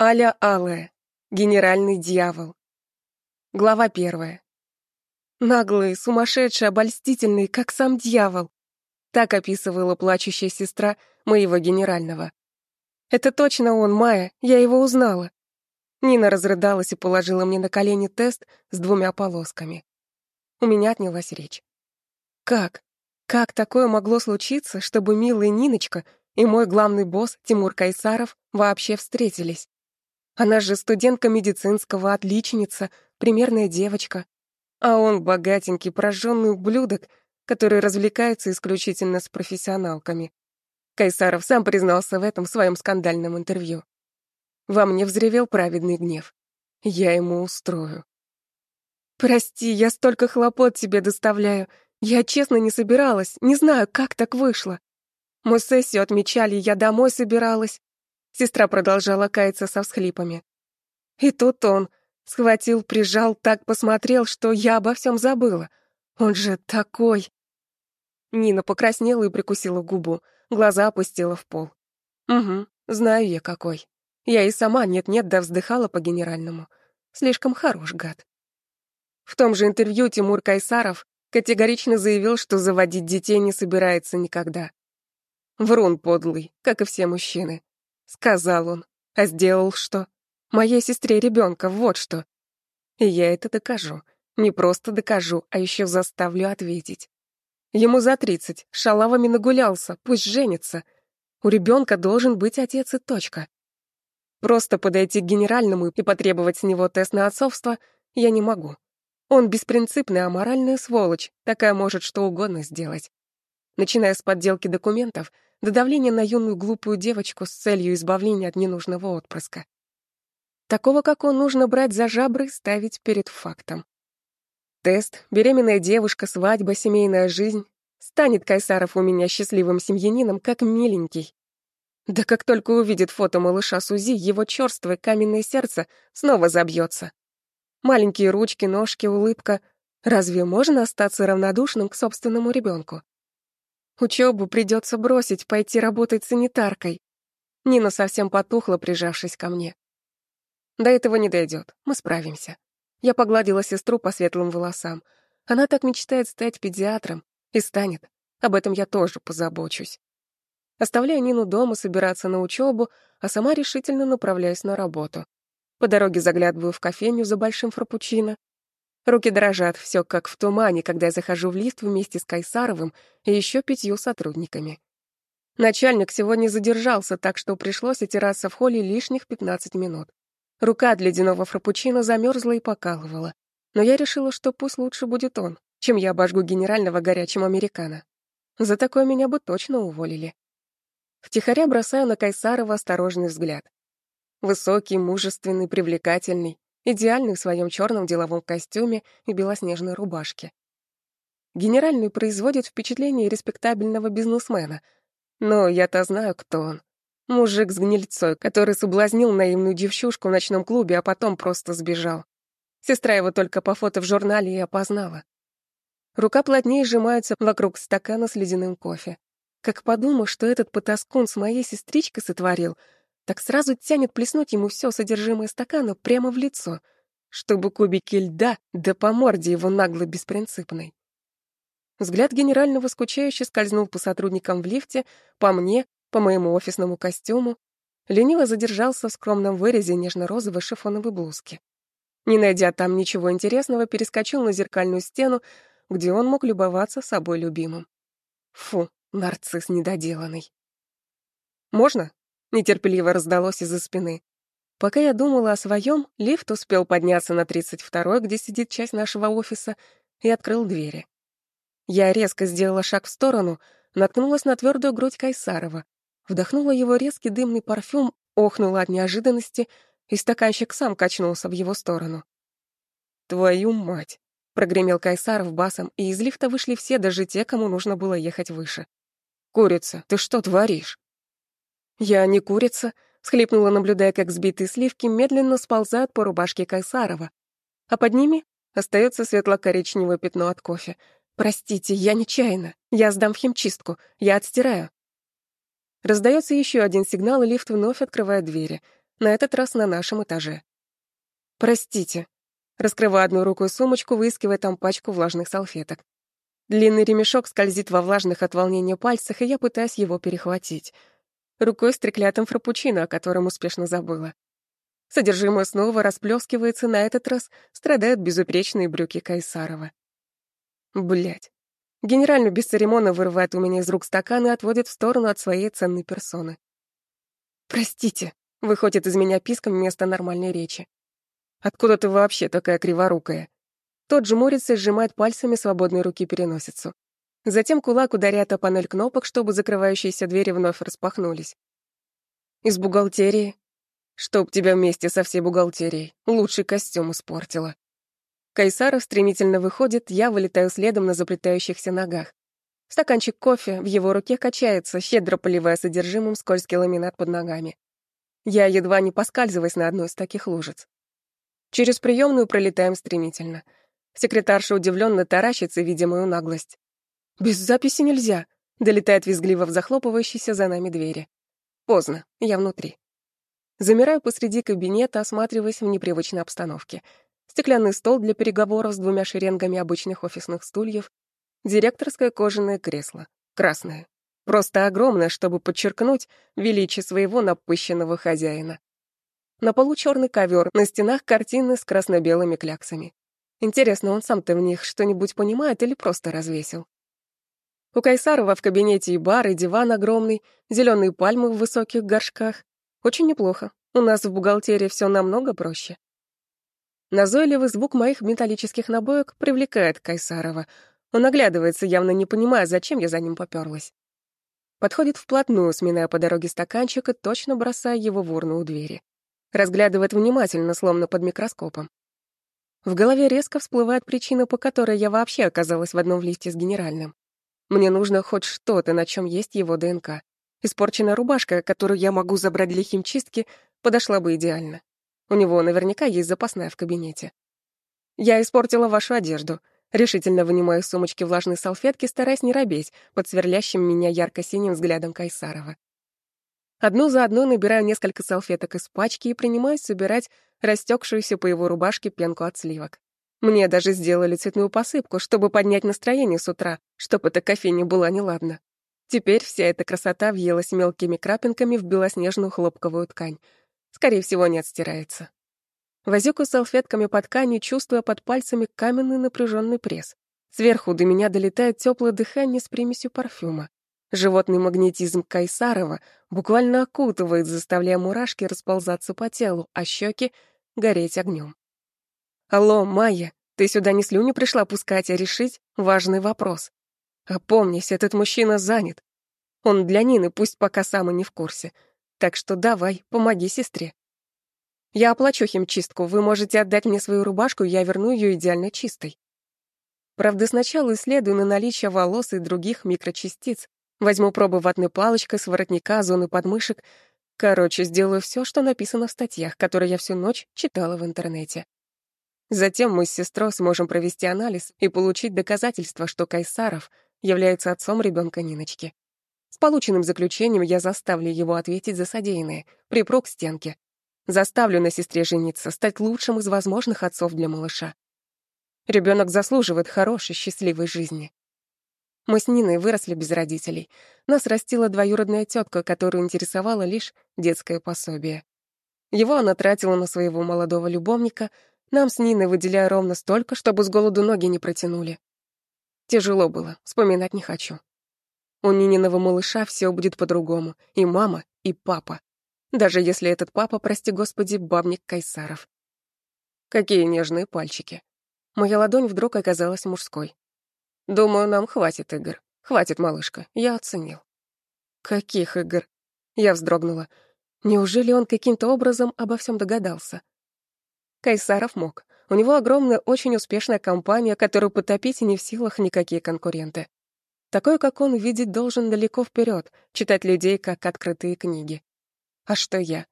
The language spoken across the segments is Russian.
Аля Алая. Генеральный дьявол. Глава первая. Наглый, сумасшедший, обольстительный, как сам дьявол. Так описывала плачущая сестра моего генерального. Это точно он, Майя, я его узнала. Нина разрыдалась и положила мне на колени тест с двумя полосками. У меня отнялась речь. Как? Как такое могло случиться, чтобы милая Ниночка и мой главный босс Тимур Кайсаров вообще встретились? Она же студентка медицинского, отличница, примерная девочка. А он богатенький, прожженный ублюдок, который развлекается исключительно с профессионалками. Кайсаров сам признался в этом в своем скандальном интервью. Во мне взревел праведный гнев. Я ему устрою. «Прости, я столько хлопот тебе доставляю. Я честно не собиралась, не знаю, как так вышло. Мы сессию отмечали, я домой собиралась. Сестра продолжала каяться со всхлипами. И тут он схватил, прижал, так посмотрел, что я обо всем забыла. Он же такой. Нина покраснела и прикусила губу, глаза опустила в пол. Угу, знаю я какой. Я и сама нет-нет да вздыхала по генеральному. Слишком хорош гад. В том же интервью Тимур Кайсаров категорично заявил, что заводить детей не собирается никогда. Врун подлый, как и все мужчины. Сказал он. А сделал что? Моей сестре ребенка, вот что. И я это докажу. Не просто докажу, а еще заставлю ответить. Ему за тридцать, шалавами нагулялся, пусть женится. У ребенка должен быть отец и точка. Просто подойти к генеральному и потребовать с него тест на отцовство я не могу. Он беспринципная, аморальная сволочь, такая может что угодно сделать. Начиная с подделки документов — до давления на юную глупую девочку с целью избавления от ненужного отпрыска. Такого, как он, нужно брать за жабры и ставить перед фактом. Тест, беременная девушка, свадьба, семейная жизнь. Станет Кайсаров у меня счастливым семьянином, как миленький. Да как только увидит фото малыша Сузи, его чёрствое каменное сердце снова забьется. Маленькие ручки, ножки, улыбка. Разве можно остаться равнодушным к собственному ребенку? Учебу придется бросить, пойти работать санитаркой. Нина совсем потухла, прижавшись ко мне. До этого не дойдет, мы справимся. Я погладила сестру по светлым волосам. Она так мечтает стать педиатром. И станет. Об этом я тоже позабочусь. Оставляю Нину дома собираться на учебу, а сама решительно направляюсь на работу. По дороге заглядываю в кофейню за большим фрапучино. Руки дрожат, все как в тумане, когда я захожу в лифт вместе с Кайсаровым и еще пятью сотрудниками. Начальник сегодня задержался, так что пришлось отираться в холле лишних 15 минут. Рука от ледяного фрапучино замерзла и покалывала. Но я решила, что пусть лучше будет он, чем я обожгу генерального горячим американо. За такое меня бы точно уволили. Втихаря бросаю на Кайсарова осторожный взгляд. Высокий, мужественный, привлекательный идеальный в своем черном деловом костюме и белоснежной рубашке. Генеральный производит впечатление респектабельного бизнесмена, но я-то знаю, кто он. Мужик с гнильцой, который соблазнил наивную девчушку в ночном клубе, а потом просто сбежал. Сестра его только по фото в журнале и опознала. Рука плотнее сжимается вокруг стакана с ледяным кофе. Как подумал, что этот потаскун с моей сестричкой сотворил — так сразу тянет плеснуть ему все содержимое стакана прямо в лицо, чтобы кубики льда да по морде его нагло беспринципной. Взгляд генерального скучающе скользнул по сотрудникам в лифте, по мне, по моему офисному костюму, лениво задержался в скромном вырезе нежно-розовой шифоновой блузки. Не найдя там ничего интересного, перескочил на зеркальную стену, где он мог любоваться собой любимым. Фу, нарцисс недоделанный. «Можно?» Нетерпеливо раздалось из-за спины. Пока я думала о своем, лифт успел подняться на 32-й, где сидит часть нашего офиса, и открыл двери. Я резко сделала шаг в сторону, наткнулась на твердую грудь Кайсарова, вдохнула его резкий дымный парфюм, охнула от неожиданности, и стаканчик сам качнулся в его сторону. «Твою мать!» — прогремел Кайсаров басом, и из лифта вышли все, даже те, кому нужно было ехать выше. «Курица, ты что творишь?» «Я не курица», — схлипнула, наблюдая, как сбитые сливки медленно сползают по рубашке Кайсарова. А под ними остается светло-коричневое пятно от кофе. «Простите, я нечаянно. Я сдам в химчистку. Я отстираю». Раздается еще один сигнал, и лифт вновь открывает двери. На этот раз на нашем этаже. «Простите». Раскрываю одну руку и сумочку, выискивая там пачку влажных салфеток. Длинный ремешок скользит во влажных от волнения пальцах, и я пытаюсь его перехватить. Рукой с треклятым фрапучино, о котором успешно забыла. Содержимое снова расплескивается, на этот раз страдают безупречные брюки Кайсарова. Блять. Генерально без церемона вырывает у меня из рук стакан и отводит в сторону от своей ценной персоны. «Простите», — выходит из меня писком вместо нормальной речи. «Откуда ты вообще такая криворукая?» Тот жмурится и сжимает пальцами свободной руки переносицу. Затем кулак ударяет о панель кнопок, чтобы закрывающиеся двери вновь распахнулись. «Из бухгалтерии?» «Чтоб тебя вместе со всей бухгалтерией. Лучший костюм испортила». Кайсаров стремительно выходит, я вылетаю следом на заплетающихся ногах. Стаканчик кофе в его руке качается, щедро поливая содержимым скользкий ламинат под ногами. Я едва не поскальзываюсь на одной из таких лужиц. Через приемную пролетаем стремительно. Секретарша удивленно таращится, видя мою наглость. «Без записи нельзя», — долетает визгливо в захлопывающиеся за нами двери. Поздно, я внутри. Замираю посреди кабинета, осматриваясь в непривычной обстановке — стеклянный стол для переговоров с двумя шеренгами обычных офисных стульев, директорское кожаное кресло, красное, просто огромное, чтобы подчеркнуть величие своего напыщенного хозяина. На полу черный ковер, на стенах картины с красно-белыми кляксами. Интересно, он сам-то в них что-нибудь понимает или просто развесил? У Кайсарова в кабинете и бар, и диван огромный, зеленые пальмы в высоких горшках. Очень неплохо. У нас в бухгалтерии все намного проще. Назойливый звук моих металлических набоек привлекает Кайсарова. Он оглядывается, явно не понимая, зачем я за ним попёрлась. Подходит вплотную, сминая по дороге стаканчик и точно бросая его в урну у двери. Разглядывает внимательно, словно под микроскопом. В голове резко всплывает причина, по которой я вообще оказалась в одном лифте с генеральным. Мне нужно хоть что-то, на чем есть его ДНК. Испорченная рубашка, которую я могу забрать для химчистки, подошла бы идеально. У него наверняка есть запасная в кабинете. Я испортила вашу одежду. Решительно вынимаю из сумочки влажные салфетки, стараясь не робеть под сверлящим меня ярко-синим взглядом Кайсарова. Одну за одной набираю несколько салфеток из пачки и принимаюсь собирать растекшуюся по его рубашке пенку от сливок. Мне даже сделали цветную посыпку, чтобы поднять настроение с утра, чтобы эта кофейня была неладна. Теперь вся эта красота въелась мелкими крапинками в белоснежную хлопковую ткань, Скорее всего, не отстирается. Возюку салфетками по ткани, чувствуя под пальцами каменный напряженный пресс. Сверху до меня долетает теплое дыхание с примесью парфюма. Животный магнетизм Кайсарова буквально окутывает, заставляя мурашки расползаться по телу, а щеки гореть огнем. «Алло, Майя, ты сюда не слюни пришла пускать, а решить важный вопрос. Опомнись, этот мужчина занят. Он для Нины, пусть пока сам и не в курсе. Так что давай, помоги сестре. Я оплачу химчистку, вы можете отдать мне свою рубашку, я верну ее идеально чистой. Правда, сначала исследую на наличие волос и других микрочастиц. Возьму пробы ватной палочкой с воротника, зоны подмышек. Короче, сделаю все, что написано в статьях, которые я всю ночь читала в интернете. Затем мы с сестрой сможем провести анализ и получить доказательства, что Кайсаров является отцом ребенка Ниночки. С полученным заключением я заставлю его ответить за содеянное, припру к стенке. Заставлю на сестре жениться, стать лучшим из возможных отцов для малыша. Ребенок заслуживает хорошей, счастливой жизни. Мы с Ниной выросли без родителей. Нас растила двоюродная тетка, которую интересовало лишь детское пособие. Его она тратила на своего молодого любовника, нам с Ниной выделяя ровно столько, чтобы с голоду ноги не протянули. Тяжело было, вспоминать не хочу. У Нининого малыша все будет по-другому. И мама, и папа. Даже если этот папа, прости господи, бабник Кайсаров. Какие нежные пальчики. Моя ладонь вдруг оказалась мужской. Думаю, нам хватит игр. Хватит, малышка, я оценил. Каких игр? Я вздрогнула. Неужели он каким-то образом обо всем догадался? Кайсаров мог. У него огромная, очень успешная компания, которую потопить не в силах никакие конкуренты. Такой, как он, видеть должен далеко вперед, читать людей как открытые книги. А что я?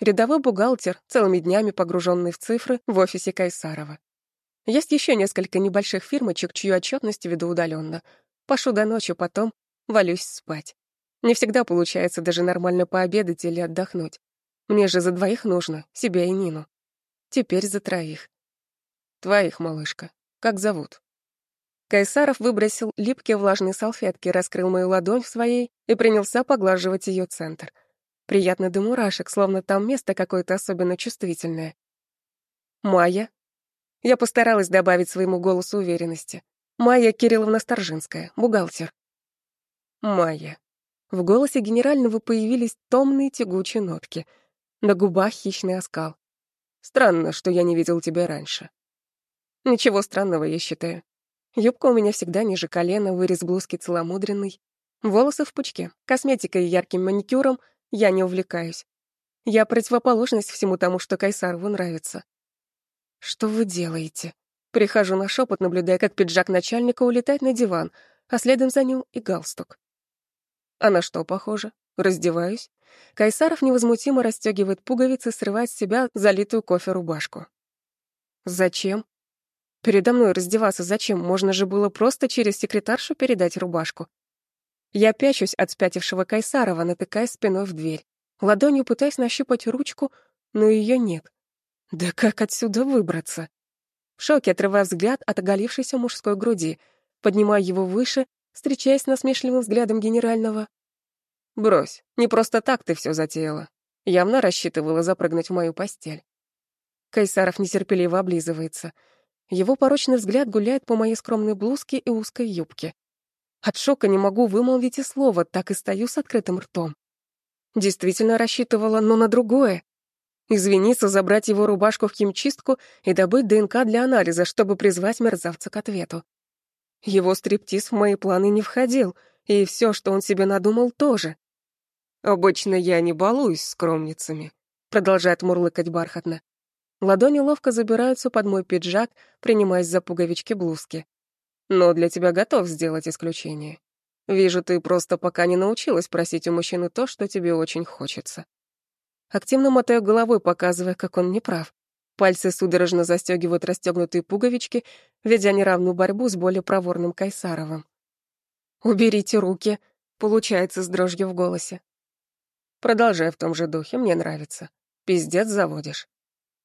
Рядовой бухгалтер, целыми днями погруженный в цифры в офисе Кайсарова. Есть еще несколько небольших фирмочек, чью отчетность веду удаленно. Пашу до ночи, потом валюсь спать. Не всегда получается даже нормально пообедать или отдохнуть. Мне же за двоих нужно, себя и Нину. Теперь за троих. Твоих, малышка. Как зовут? Кайсаров выбросил липкие влажные салфетки, раскрыл мою ладонь в своей и принялся поглаживать ее центр. Приятно до мурашек, словно там место какое-то особенно чувствительное. Майя. Я постаралась добавить своему голосу уверенности. Майя Кирилловна Старжинская, бухгалтер. Майя. В голосе генерального появились томные тягучие нотки. На губах хищный оскал. Странно, что я не видел тебя раньше. Ничего странного, я считаю. Юбка у меня всегда ниже колена, вырез блузки целомудренный. Волосы в пучке, косметикой и ярким маникюром я не увлекаюсь. Я противоположность всему тому, что Кайсарову нравится. Что вы делаете? Прихожу на шепот, наблюдая, как пиджак начальника улетает на диван, а следом за ним и галстук. А на что похоже? Раздеваюсь. Кайсаров невозмутимо расстегивает пуговицы, срывает с себя залитую кофе рубашку. Зачем? Передо мной раздеваться зачем? Можно же было просто через секретаршу передать рубашку. Я пячусь от спятившего Кайсарова, натыкаясь спиной в дверь. Ладонью пытаясь нащупать ручку, но ее нет. Да как отсюда выбраться? В шоке отрывая взгляд от оголившейся мужской груди, поднимаю его выше, встречаясь насмешливым взглядом генерального. Брось, не просто так ты все затеяла. Явно рассчитывала запрыгнуть в мою постель. Кайсаров нетерпеливо облизывается. Его порочный взгляд гуляет по моей скромной блузке и узкой юбке. От шока не могу вымолвить и слова, так и стою с открытым ртом. Действительно рассчитывала, но на другое. Извиниться, забрать его рубашку в химчистку и добыть ДНК для анализа, чтобы призвать мерзавца к ответу. Его стриптиз в мои планы не входил, и все, что он себе надумал, тоже. «Обычно я не балуюсь скромницами», — продолжает мурлыкать бархатно. Ладони ловко забираются под мой пиджак, принимаясь за пуговички блузки. «Но для тебя готов сделать исключение. Вижу, ты просто пока не научилась просить у мужчины то, что тебе очень хочется». Активно мотаю головой, показывая, как он неправ. Пальцы судорожно застегивают расстегнутые пуговички, ведя неравную борьбу с более проворным Кайсаровым. «Уберите руки», — получается с дрожью в голосе. Продолжай в том же духе, мне нравится. Пиздец заводишь.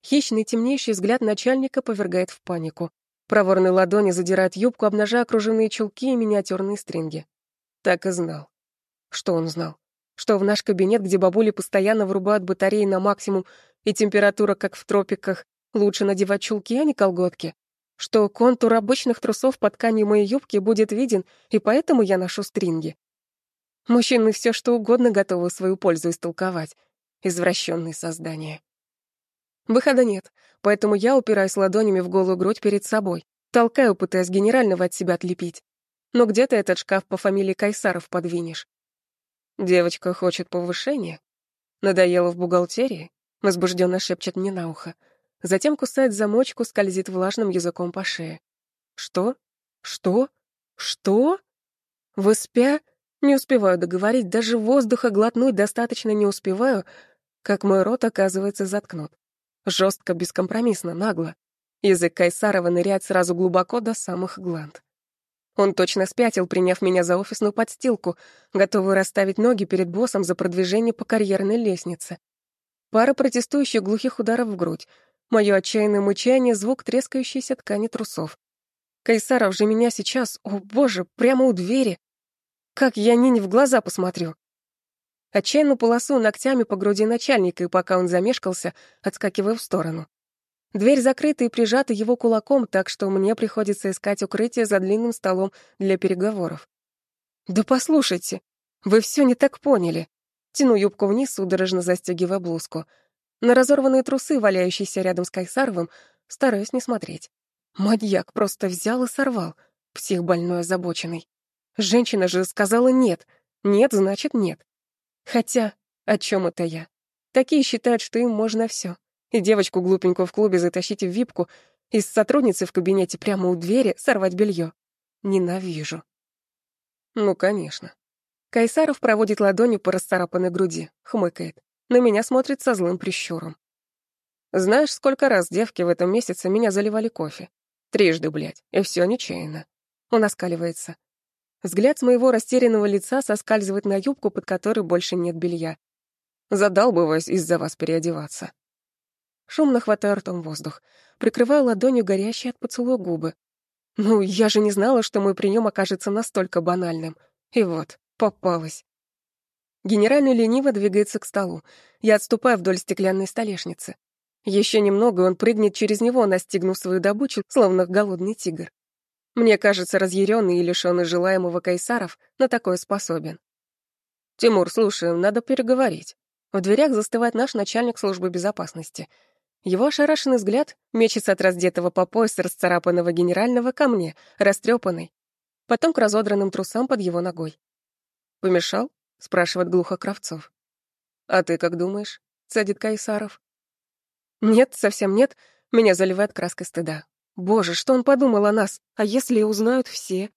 Хищный темнейший взгляд начальника повергает в панику. Проворные ладони задирают юбку, обнажая окруженные чулки и миниатюрные стринги. Так и знал. Что он знал? Что в наш кабинет, где бабули постоянно врубают батареи на максимум и температура, как в тропиках, лучше надевать чулки, а не колготки? Что контур обычных трусов под тканью моей юбки будет виден, и поэтому я ношу стринги? Мужчины все что угодно готовы в свою пользу истолковать. Извращенные создания. Выхода нет, поэтому я упираюсь ладонями в голую грудь перед собой, толкаю, пытаясь генерального от себя отлепить. Но где ты этот шкаф по фамилии Кайсаров подвинешь? Девочка хочет повышения? Надоело в бухгалтерии? Возбужденно шепчет мне на ухо. Затем кусает замочку, скользит влажным языком по шее. Что? Что? Что? Вы спя? Не успеваю договорить, даже воздуха глотнуть достаточно не успеваю, как мой рот оказывается заткнут. Жестко, бескомпромиссно, нагло. Язык Кайсарова ныряет сразу глубоко до самых гланд. Он точно спятил, приняв меня за офисную подстилку, готовую расставить ноги перед боссом за продвижение по карьерной лестнице. Пара протестующих глухих ударов в грудь. Мое отчаянное мычание, звук трескающейся ткани трусов. Кайсаров же меня сейчас, о боже, прямо у двери, как я Нине в глаза посмотрю? Отчаянно полосу ногтями по груди начальника, и пока он замешкался, отскакивая в сторону. Дверь закрыта и прижата его кулаком, так что мне приходится искать укрытие за длинным столом для переговоров. «Да послушайте, вы все не так поняли». Тяну юбку вниз, судорожно застегивая блузку. На разорванные трусы, валяющиеся рядом с Кайсаровым, стараюсь не смотреть. Маньяк просто взял и сорвал, псих больной озабоченный. Женщина же сказала нет. Нет, значит нет. Хотя, о чем это я? Такие считают, что им можно все. И девочку глупенькую в клубе затащить в випку, и с сотрудницей в кабинете прямо у двери сорвать белье. Ненавижу. Ну, конечно. Кайсаров проводит ладонью по расцарапанной груди, хмыкает. На меня смотрит со злым прищуром. Знаешь, сколько раз девки в этом месяце меня заливали кофе? Трижды, блядь, и все нечаянно. Он оскаливается. Взгляд с моего растерянного лица соскальзывает на юбку, под которой больше нет белья. Задалбываюсь из-за вас переодеваться. Шумно хватаю ртом воздух, прикрываю ладонью горящие от поцелуя губы. Ну, я же не знала, что мой прием окажется настолько банальным. И вот, попалась. Генеральный лениво двигается к столу. Я отступаю вдоль стеклянной столешницы. Еще немного, он прыгнет через него, настигнув свою добычу, словно голодный тигр. Мне кажется, разъяренный и лишенный желаемого Кайсаров на такое способен. «Тимур, слушай, надо переговорить». В дверях застывает наш начальник службы безопасности. Его ошарашенный взгляд мечется от раздетого по пояс расцарапанного генерального ко мне, растрепанный, потом к разодранным трусам под его ногой. «Помешал?» — спрашивает глухо Кравцов. «А ты как думаешь?» — цедит Кайсаров. «Нет, совсем нет», — меня заливает краской стыда. «Боже, что он подумал о нас? А если узнают все?»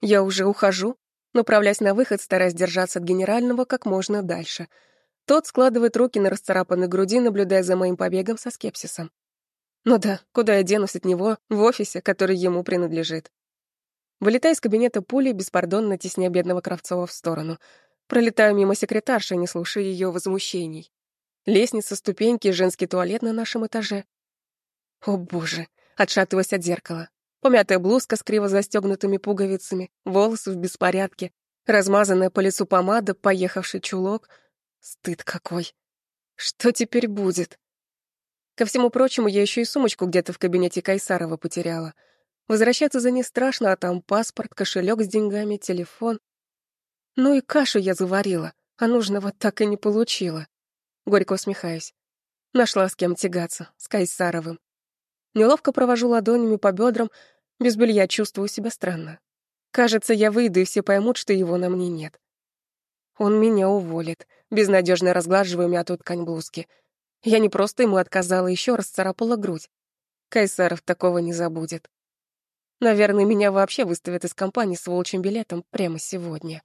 Я уже ухожу, направляясь на выход, стараясь держаться от генерального как можно дальше. Тот складывает руки на расцарапанной груди, наблюдая за моим побегом со скепсисом. Ну да, куда я денусь от него в офисе, который ему принадлежит. Вылетая из кабинета пули, беспардонно тесня бедного Кравцова в сторону — Пролетаю мимо секретарши, не слушая ее возмущений. Лестница, ступеньки, женский туалет на нашем этаже. О боже, отшатываясь от зеркала. Помятая блузка с криво застегнутыми пуговицами, волосы в беспорядке, размазанная по лицу помада, поехавший чулок. Стыд какой. Что теперь будет? Ко всему прочему, я еще и сумочку где-то в кабинете Кайсарова потеряла. Возвращаться за ней страшно, а там паспорт, кошелек с деньгами, телефон. Ну и кашу я заварила, а нужного так и не получила. Горько усмехаюсь. Нашла с кем тягаться, с Кайсаровым. Неловко провожу ладонями по бедрам, без белья чувствую себя странно. Кажется, я выйду, и все поймут, что его на мне нет. Он меня уволит, безнадежно разглаживаю мятую ткань блузки. Я не просто ему отказала, еще раз царапала грудь. Кайсаров такого не забудет. Наверное, меня вообще выставят из компании с волчьим билетом прямо сегодня.